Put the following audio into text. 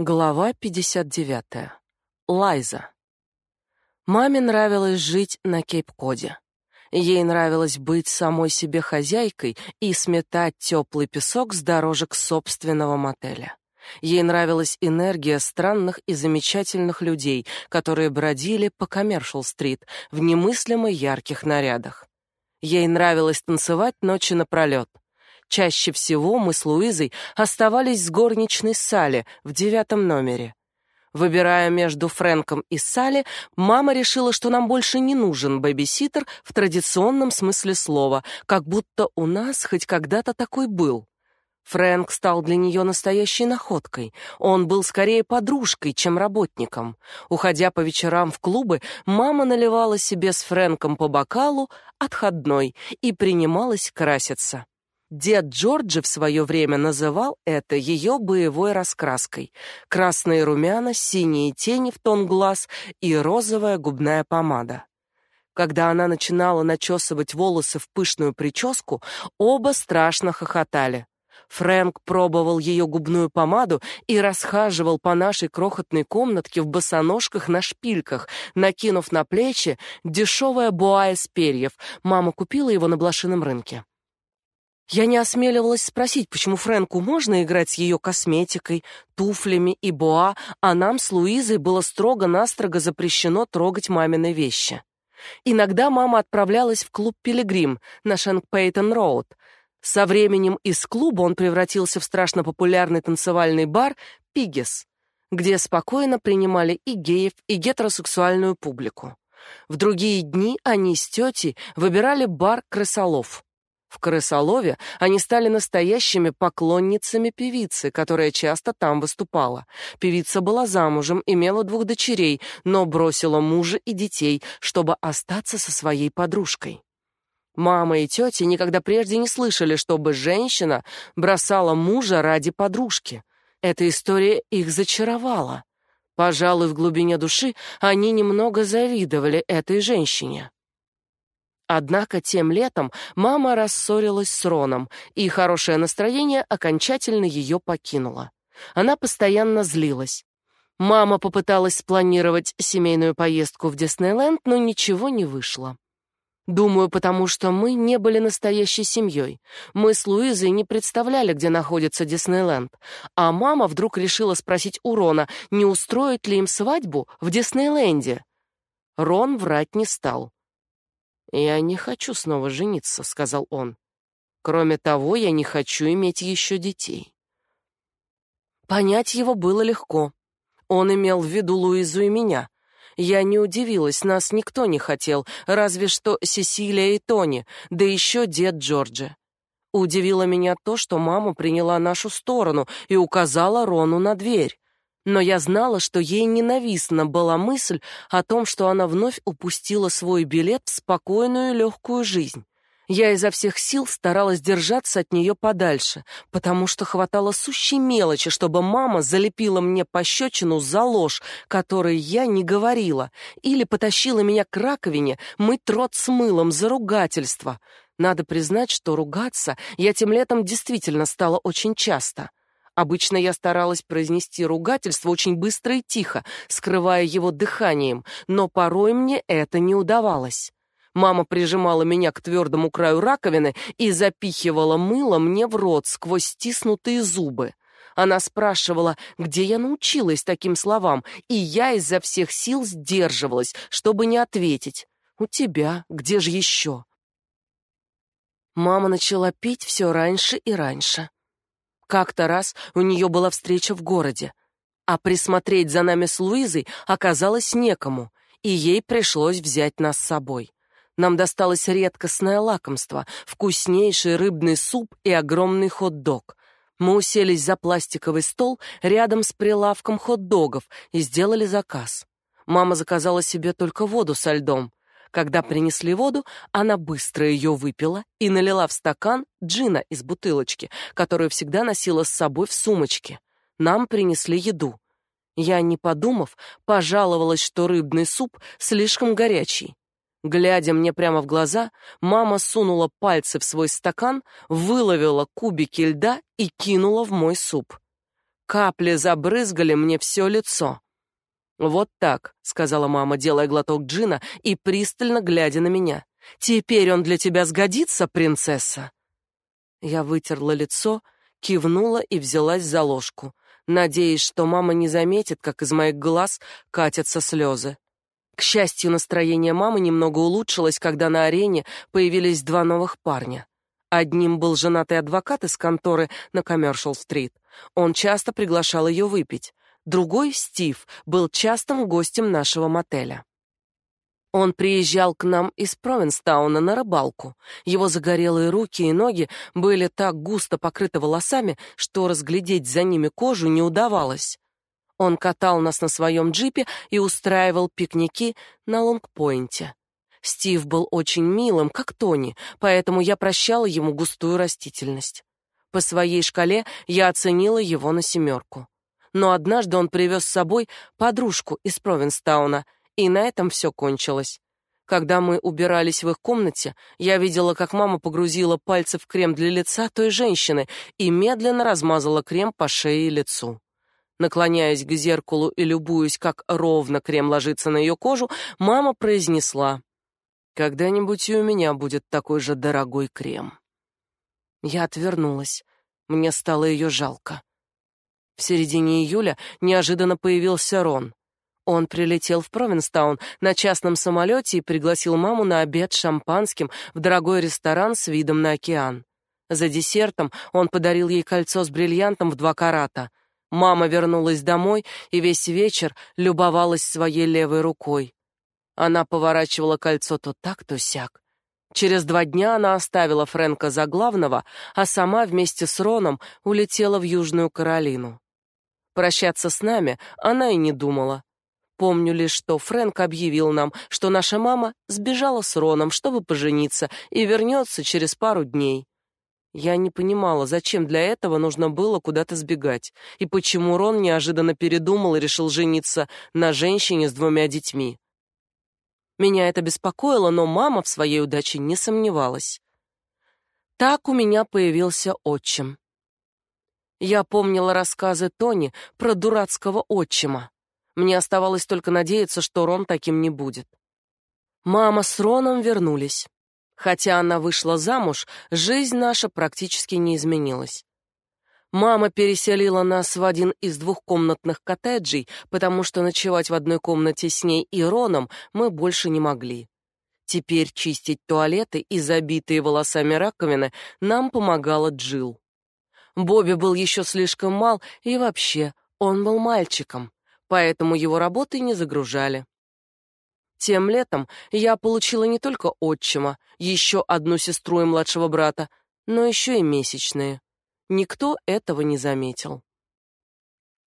Глава 59. Лайза. Маме нравилось жить на Кейп-Коде. Ей нравилось быть самой себе хозяйкой и сметать теплый песок с дорожек собственного мотеля. Ей нравилась энергия странных и замечательных людей, которые бродили по Коммершал-стрит в немыслимо ярких нарядах. Ей нравилось танцевать ночи напролет — Чаще всего мы с Луизой оставались с горничной Салли в девятом номере. Выбирая между Фрэнком и Салли, мама решила, что нам больше не нужен бэбиситер в традиционном смысле слова, как будто у нас хоть когда-то такой был. Фрэнк стал для нее настоящей находкой. Он был скорее подружкой, чем работником. Уходя по вечерам в клубы, мама наливала себе с Фрэнком по бокалу отходной и принималась краситься. Дед Джорджи в свое время называл это ее боевой раскраской. Красные румяна, синие тени в тон глаз и розовая губная помада. Когда она начинала начесывать волосы в пышную прическу, оба страшно хохотали. Фрэнк пробовал ее губную помаду и расхаживал по нашей крохотной комнатке в босоножках на шпильках, накинув на плечи дешевое буа из перьев. Мама купила его на блошином рынке. Я не осмеливалась спросить, почему Фрэнку можно играть с ее косметикой, туфлями и боа, а нам с Луизой было строго-настрого запрещено трогать мамины вещи. Иногда мама отправлялась в клуб «Пилигрим» на Шенк-Пейтон-Роуд. Со временем из клуба он превратился в страшно популярный танцевальный бар «Пигес», где спокойно принимали и геев, и гетеросексуальную публику. В другие дни они с тетей выбирали бар «Крысолов». В Крысолове они стали настоящими поклонницами певицы, которая часто там выступала. Певица была замужем, имела двух дочерей, но бросила мужа и детей, чтобы остаться со своей подружкой. Мама и тетя никогда прежде не слышали, чтобы женщина бросала мужа ради подружки. Эта история их зачаровала. Пожалуй, в глубине души они немного завидовали этой женщине. Однако тем летом мама рассорилась с Роном, и хорошее настроение окончательно ее покинуло. Она постоянно злилась. Мама попыталась спланировать семейную поездку в Диснейленд, но ничего не вышло. Думаю, потому что мы не были настоящей семьей. Мы с Луизой не представляли, где находится Диснейленд. А мама вдруг решила спросить у Рона, не устроить ли им свадьбу в Диснейленде. Рон врать не стал. «Я не хочу снова жениться», — сказал он. «Кроме того, я не хочу иметь еще детей». Понять его было легко. Он имел в виду Луизу и меня. Я не удивилась, нас никто не хотел, разве что Сесилия и Тони, да еще дед Джорджи. Удивило меня то, что мама приняла нашу сторону и указала Рону на дверь но я знала, что ей ненавистна была мысль о том, что она вновь упустила свой билет в спокойную легкую жизнь. Я изо всех сил старалась держаться от нее подальше, потому что хватало сущей мелочи, чтобы мама залепила мне пощечину за ложь, которой я не говорила, или потащила меня к раковине мыть рот с мылом за ругательство. Надо признать, что ругаться я тем летом действительно стала очень часто. Обычно я старалась произнести ругательство очень быстро и тихо, скрывая его дыханием, но порой мне это не удавалось. Мама прижимала меня к твердому краю раковины и запихивала мыло мне в рот сквозь стиснутые зубы. Она спрашивала, где я научилась таким словам, и я изо всех сил сдерживалась, чтобы не ответить. «У тебя, где же еще?» Мама начала пить все раньше и раньше. Как-то раз у нее была встреча в городе, а присмотреть за нами с Луизой оказалось некому, и ей пришлось взять нас с собой. Нам досталось редкостное лакомство, вкуснейший рыбный суп и огромный хот-дог. Мы уселись за пластиковый стол рядом с прилавком хот-догов и сделали заказ. Мама заказала себе только воду со льдом, когда принесли воду, она быстро ее выпила и налила в стакан джина из бутылочки, которую всегда носила с собой в сумочке. Нам принесли еду. Я, не подумав, пожаловалась, что рыбный суп слишком горячий. Глядя мне прямо в глаза, мама сунула пальцы в свой стакан, выловила кубики льда и кинула в мой суп. капли забрызгали мне все лицо. «Вот так», — сказала мама, делая глоток джина и пристально глядя на меня. «Теперь он для тебя сгодится, принцесса?» Я вытерла лицо, кивнула и взялась за ложку, надеясь, что мама не заметит, как из моих глаз катятся слезы. К счастью, настроение мамы немного улучшилось, когда на арене появились два новых парня. Одним был женатый адвокат из конторы на Коммершал-стрит. Он часто приглашал ее выпить. Другой, Стив, был частым гостем нашего мотеля. Он приезжал к нам из Провинстауна на рыбалку. Его загорелые руки и ноги были так густо покрыты волосами, что разглядеть за ними кожу не удавалось. Он катал нас на своем джипе и устраивал пикники на Лонгпойнте. Стив был очень милым, как Тони, поэтому я прощала ему густую растительность. По своей шкале я оценила его на семерку но однажды он привез с собой подружку из Провинстауна, и на этом все кончилось. Когда мы убирались в их комнате, я видела, как мама погрузила пальцы в крем для лица той женщины и медленно размазала крем по шее и лицу. Наклоняясь к зеркалу и любуясь, как ровно крем ложится на ее кожу, мама произнесла: "Когда-нибудь и у меня будет такой же дорогой крем". Я отвернулась. Мне стало ее жалко. В середине июля неожиданно появился Рон. Он прилетел в Провинстаун на частном самолете и пригласил маму на обед шампанским в дорогой ресторан с видом на океан. За десертом он подарил ей кольцо с бриллиантом в два карата. Мама вернулась домой и весь вечер любовалась своей левой рукой. Она поворачивала кольцо то так, то сяк. Через два дня она оставила Фрэнка за главного, а сама вместе с Роном улетела в Южную Каролину. Прощаться с нами она и не думала. Помню лишь, что Фрэнк объявил нам, что наша мама сбежала с Роном, чтобы пожениться, и вернется через пару дней. Я не понимала, зачем для этого нужно было куда-то сбегать, и почему Рон неожиданно передумал и решил жениться на женщине с двумя детьми. Меня это беспокоило, но мама в своей удаче не сомневалась. Так у меня появился отчим. Я помнила рассказы Тони про дурацкого отчима. Мне оставалось только надеяться, что Рон таким не будет. Мама с Роном вернулись. Хотя она вышла замуж, жизнь наша практически не изменилась. Мама переселила нас в один из двухкомнатных коттеджей, потому что ночевать в одной комнате с ней и Роном мы больше не могли. Теперь чистить туалеты и забитые волосами раковины нам помогала Джил. Бобби был еще слишком мал, и вообще, он был мальчиком, поэтому его работы не загружали. Тем летом я получила не только отчима, еще одну сестру и младшего брата, но еще и месячные. Никто этого не заметил.